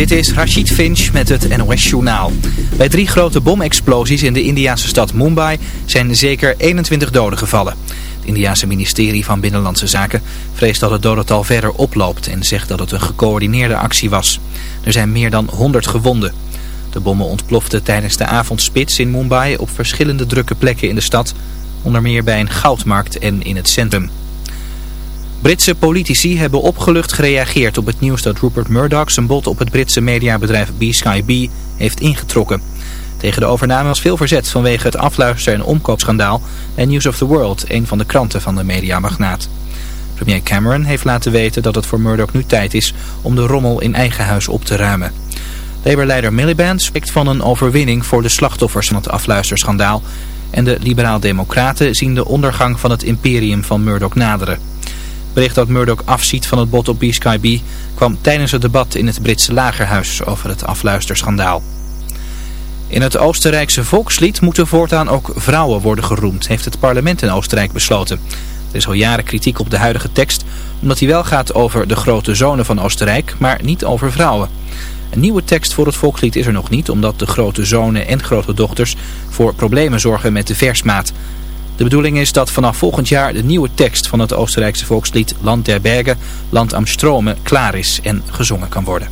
Dit is Rashid Finch met het NOS Journaal. Bij drie grote bomexplosies in de Indiase stad Mumbai zijn zeker 21 doden gevallen. Het Indiase ministerie van Binnenlandse Zaken vreest dat het dodental verder oploopt en zegt dat het een gecoördineerde actie was. Er zijn meer dan 100 gewonden. De bommen ontploften tijdens de avondspits in Mumbai op verschillende drukke plekken in de stad, onder meer bij een goudmarkt en in het centrum. Britse politici hebben opgelucht gereageerd op het nieuws dat Rupert Murdoch zijn bod op het Britse mediabedrijf B-Sky B heeft ingetrokken. Tegen de overname was veel verzet vanwege het afluister- en omkoopschandaal en News of the World, een van de kranten van de mediamagnaat. Premier Cameron heeft laten weten dat het voor Murdoch nu tijd is om de rommel in eigen huis op te ruimen. Labour-leider Miliband spreekt van een overwinning voor de slachtoffers van het afluisterschandaal en de liberaal-democraten zien de ondergang van het imperium van Murdoch naderen. Bericht dat Murdoch afziet van het bod op B-Sky kwam tijdens het debat in het Britse lagerhuis over het afluisterschandaal. In het Oostenrijkse volkslied moeten voortaan ook vrouwen worden geroemd, heeft het parlement in Oostenrijk besloten. Er is al jaren kritiek op de huidige tekst, omdat hij wel gaat over de grote zonen van Oostenrijk, maar niet over vrouwen. Een nieuwe tekst voor het volkslied is er nog niet, omdat de grote zonen en grote dochters voor problemen zorgen met de versmaat. De bedoeling is dat vanaf volgend jaar de nieuwe tekst van het Oostenrijkse volkslied Land der Bergen, Land am Strome klaar is en gezongen kan worden.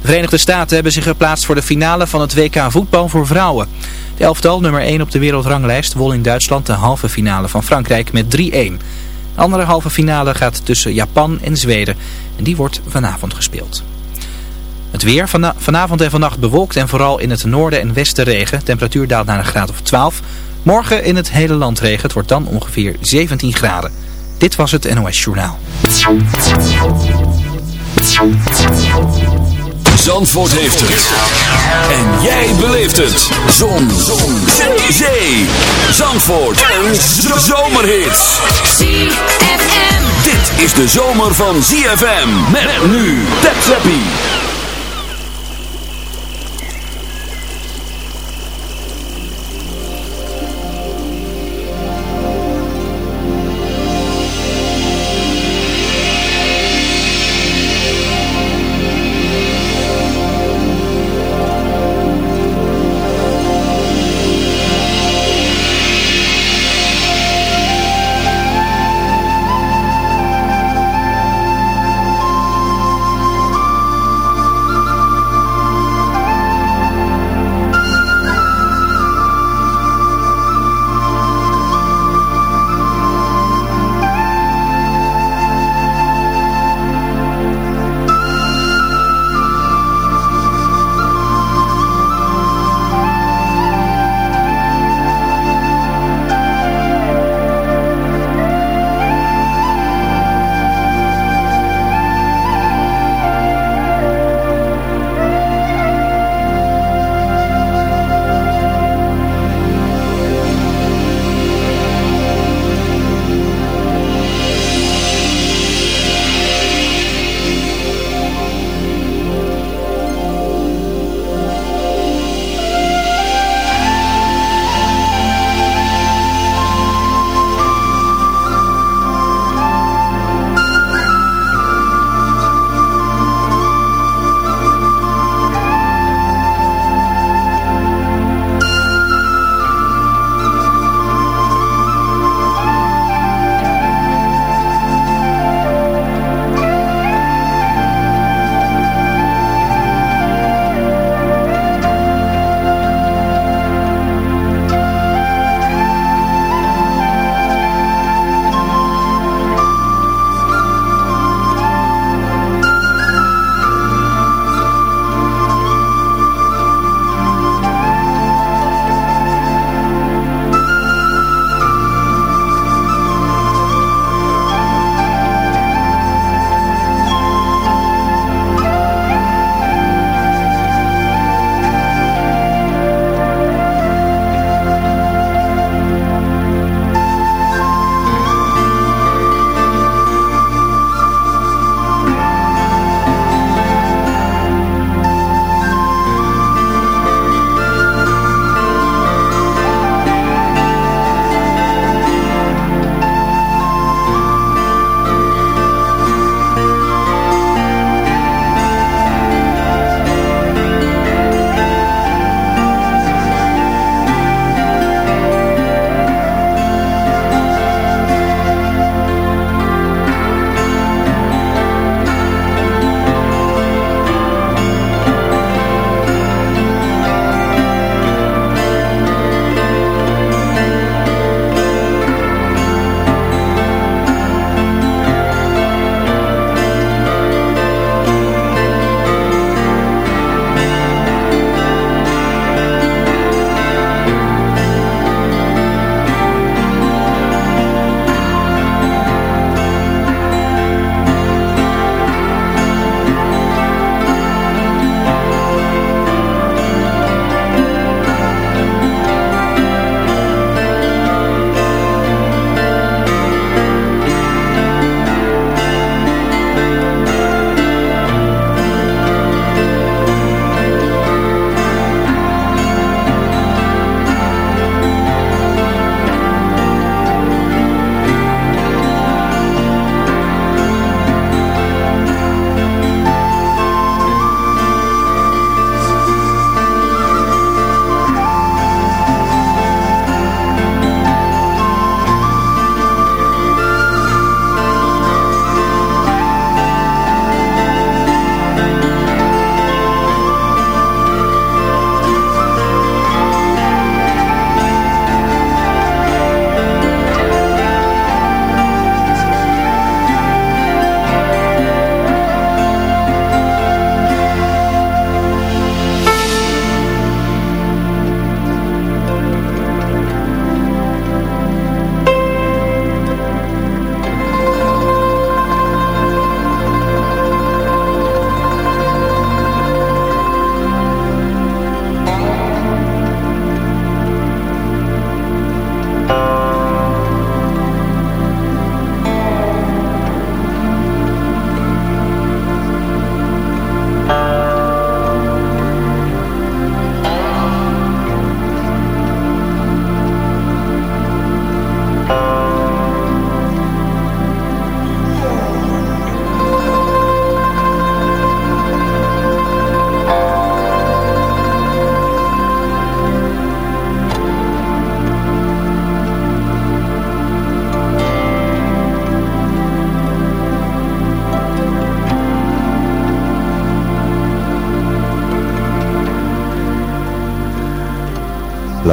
De Verenigde Staten hebben zich geplaatst voor de finale van het WK voetbal voor vrouwen. De elftal, nummer 1 op de wereldranglijst, won in Duitsland de halve finale van Frankrijk met 3-1. De andere halve finale gaat tussen Japan en Zweden en die wordt vanavond gespeeld. Het weer, vanavond en vannacht bewolkt en vooral in het noorden en westen regen. Temperatuur daalt naar een graad of 12. Morgen in het hele land regen. Het wordt dan ongeveer 17 graden. Dit was het NOS Journaal. Zandvoort heeft het. En jij beleeft het. Zon. Zon. Zee. Zandvoort. Een zomerhit. ZFM. Dit is de zomer van ZFM. Met nu. Tap Zappie.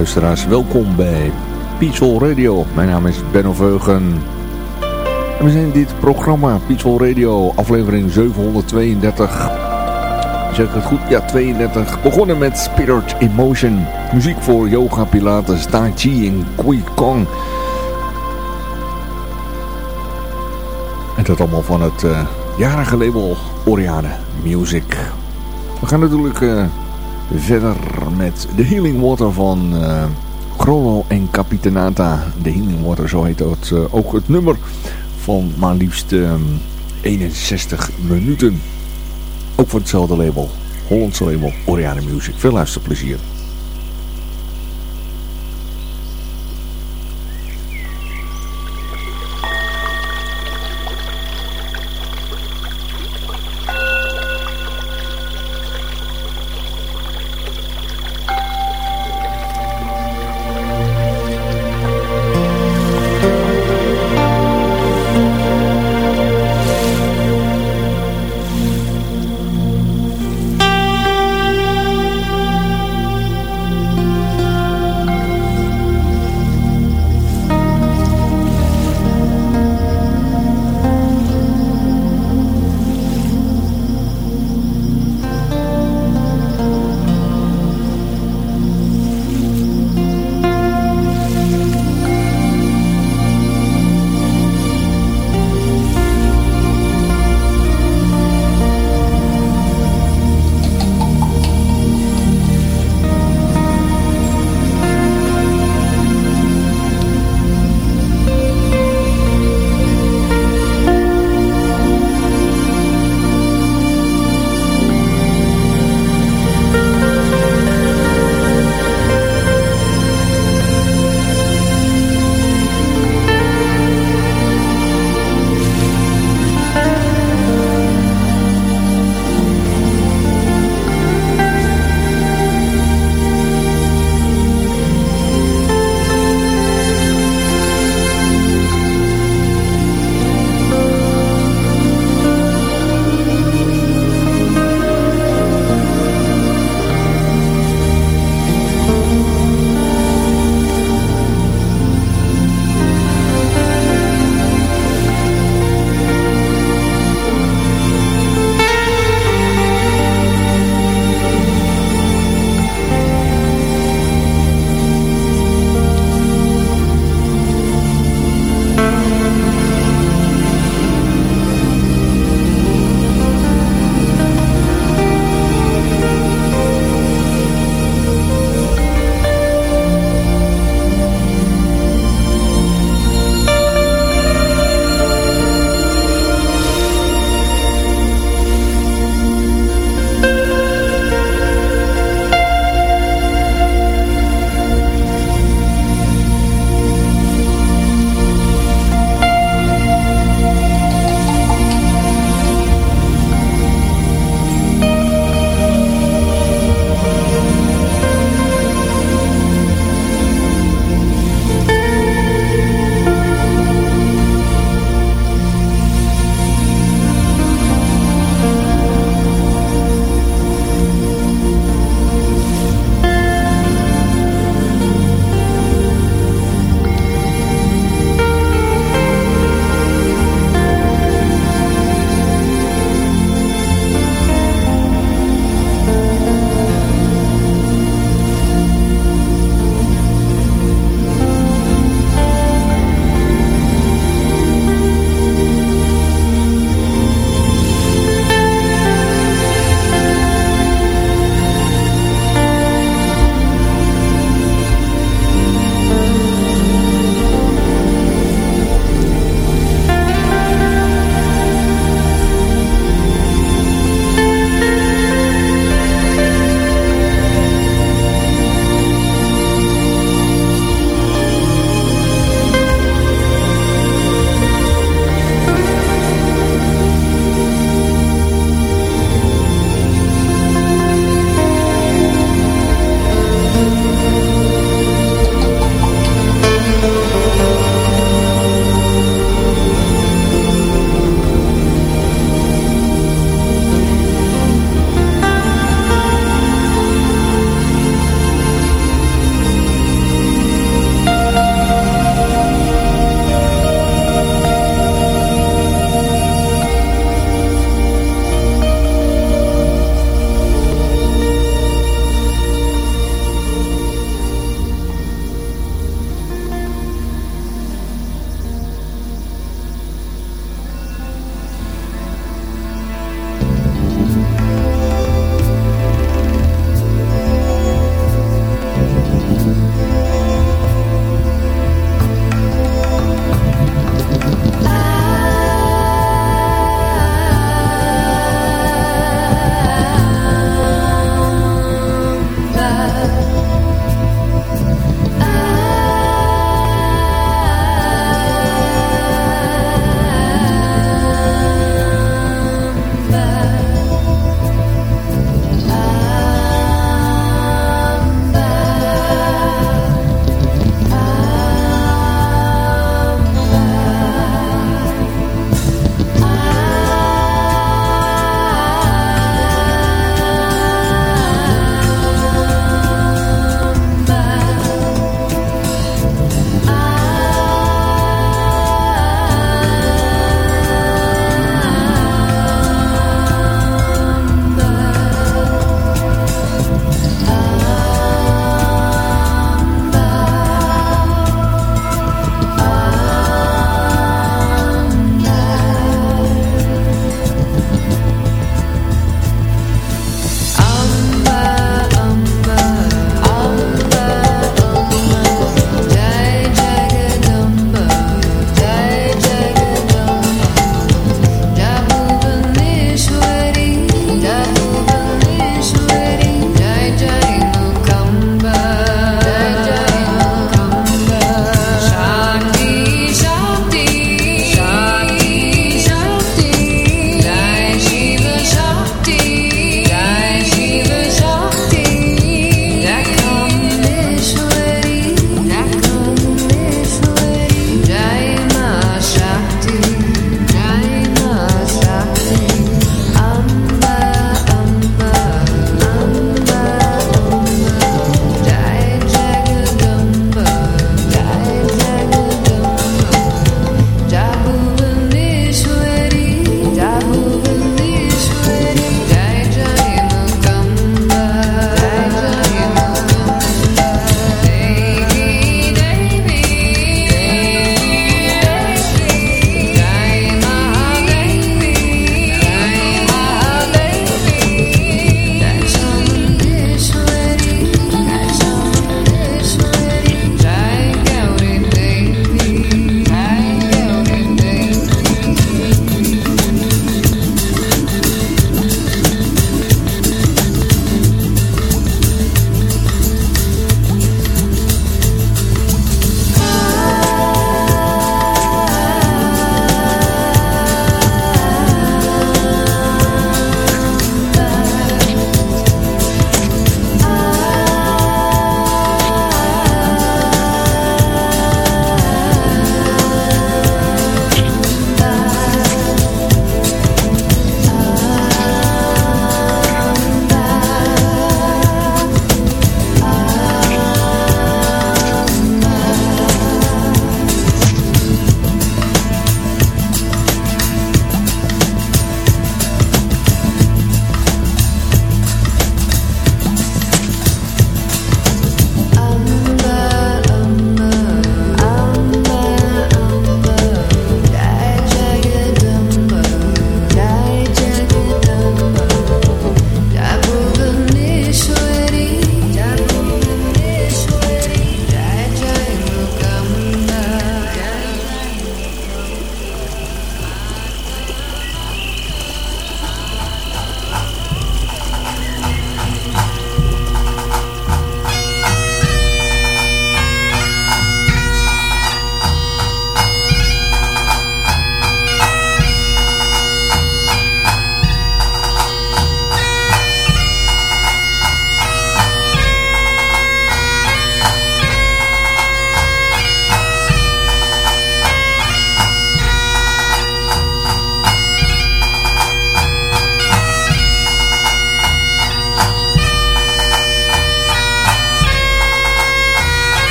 Luisteraars, welkom bij Peaceful Radio. Mijn naam is Benno Veugen. En we zijn dit programma, Peaceful Radio, aflevering 732. Zeg het goed? Ja, 32. Begonnen met Spirit Emotion. Muziek voor yoga, pilates, tai chi en Kui Kong. En dat allemaal van het uh, jarige label Oriane Music. We gaan natuurlijk... Uh, verder met de Healing Water van uh, en Capitanata. De Healing Water, zo heet dat uh, ook het nummer van maar liefst um, ehm, 61 minuten. Ook voor hetzelfde label, Hollandse label Oriane Music. Veel luisterplezier.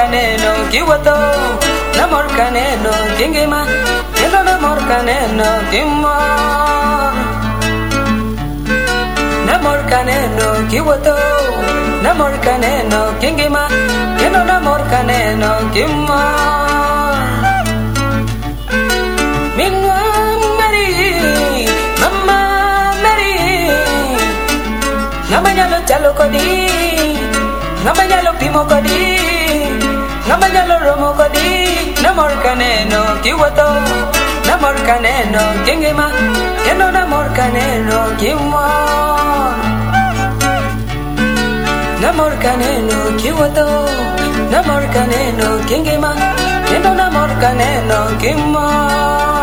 caneno kiwato namor caneno kingima kendo namor caneno kimmo namor caneno kiwato namor caneno kingima kendo namor caneno kimmo minwa mama mari namanya lo chalo kodi namanya lo pimo kodi namanyalo romokodi namorkaneno kiwoto namorkaneno kingima kendo namorkaneno kimor namorkaneno kiwoto namorkaneno kingima kendo namorkaneno kimor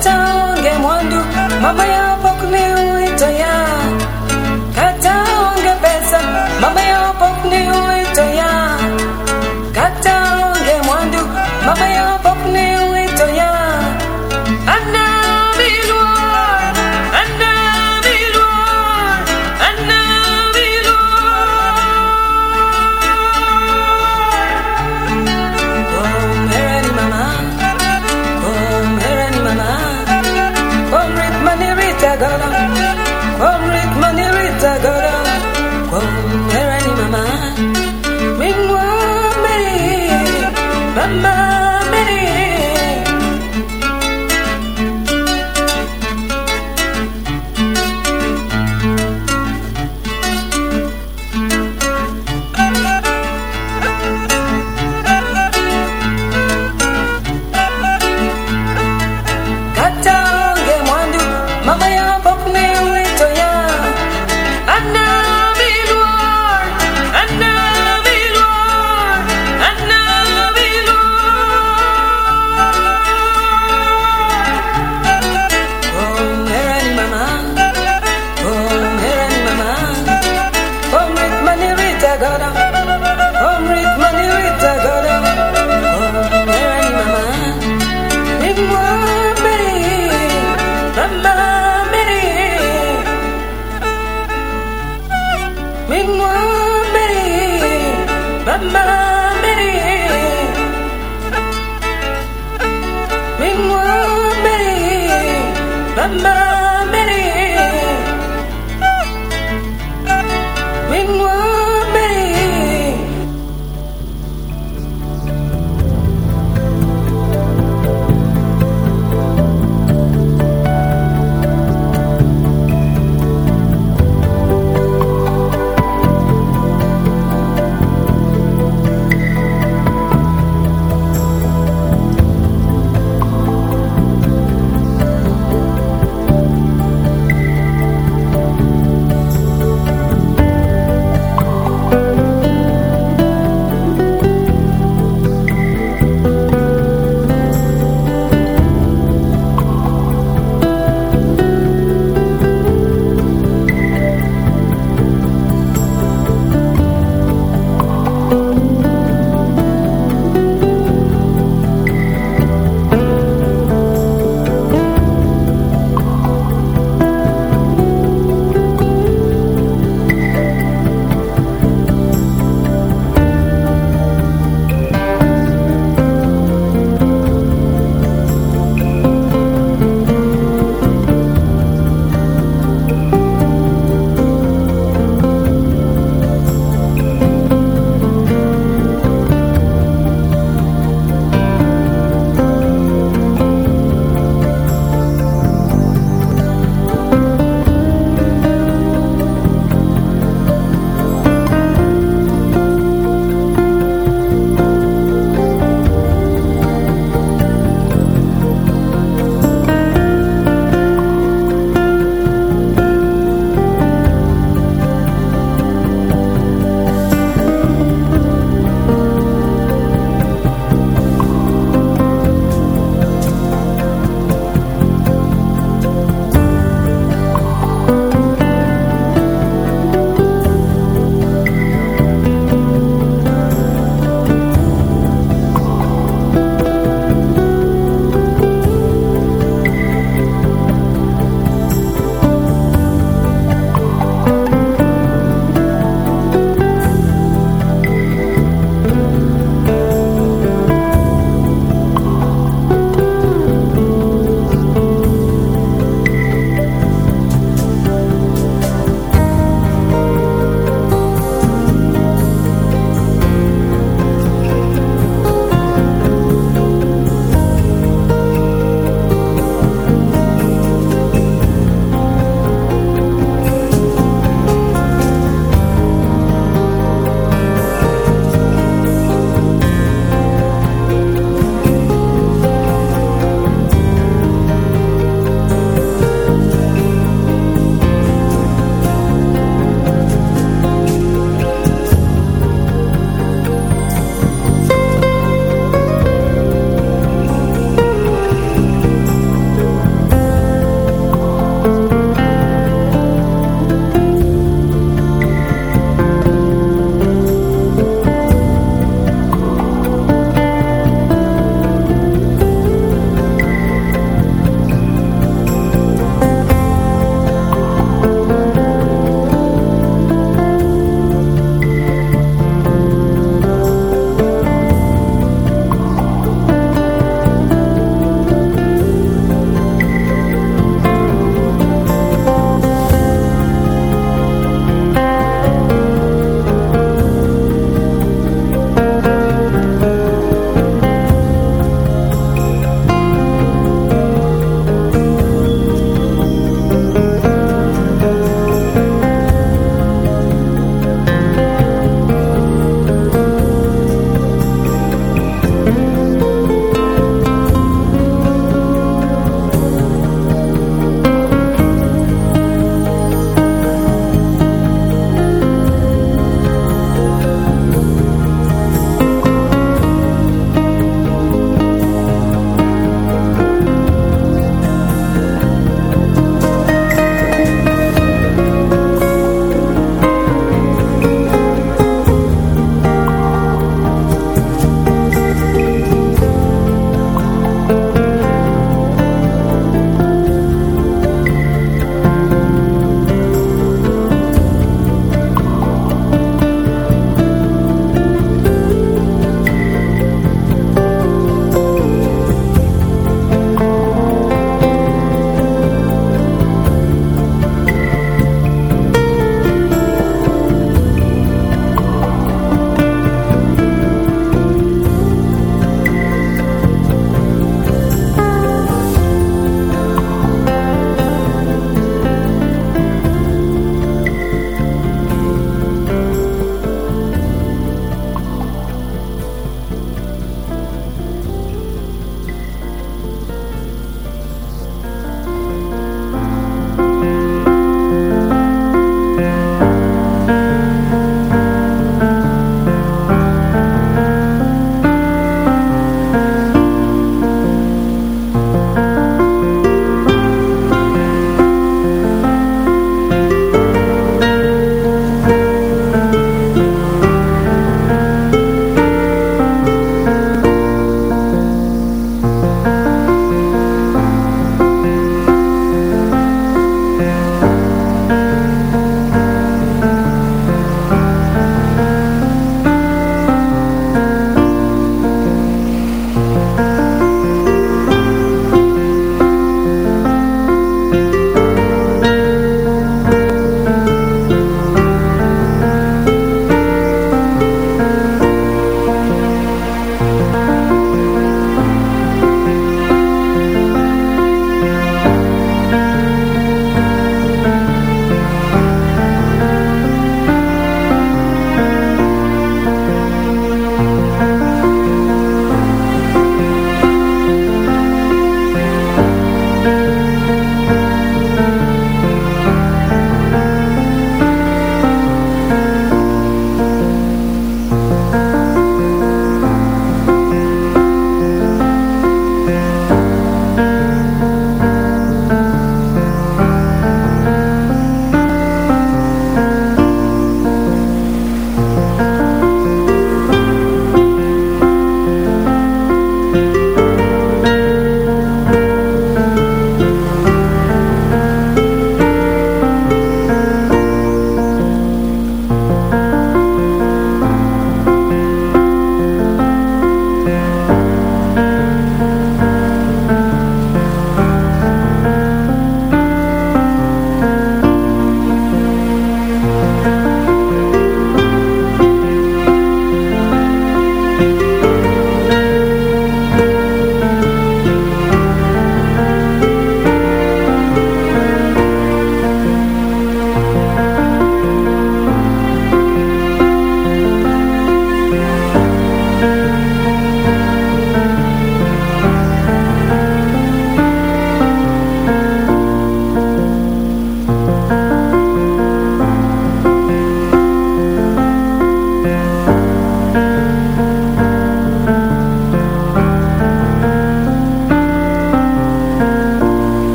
走。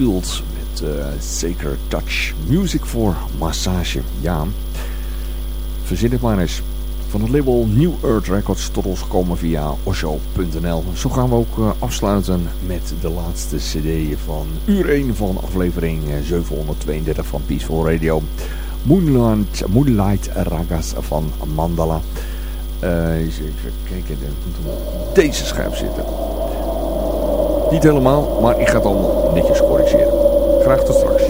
Met uh, Sacred Touch. Music voor massage. Ja, verzin het maar eens. Van het label New Earth Records tot ons komen via osho.nl. Zo gaan we ook uh, afsluiten met de laatste cd van uur 1 van aflevering 732 van Peaceful Radio. Moonlight, Moonlight Ragas van Mandala. Uh, eens even kijken, deze scherp zitten. Niet helemaal, maar ik ga het allemaal netjes corrigeren. Graag tot straks.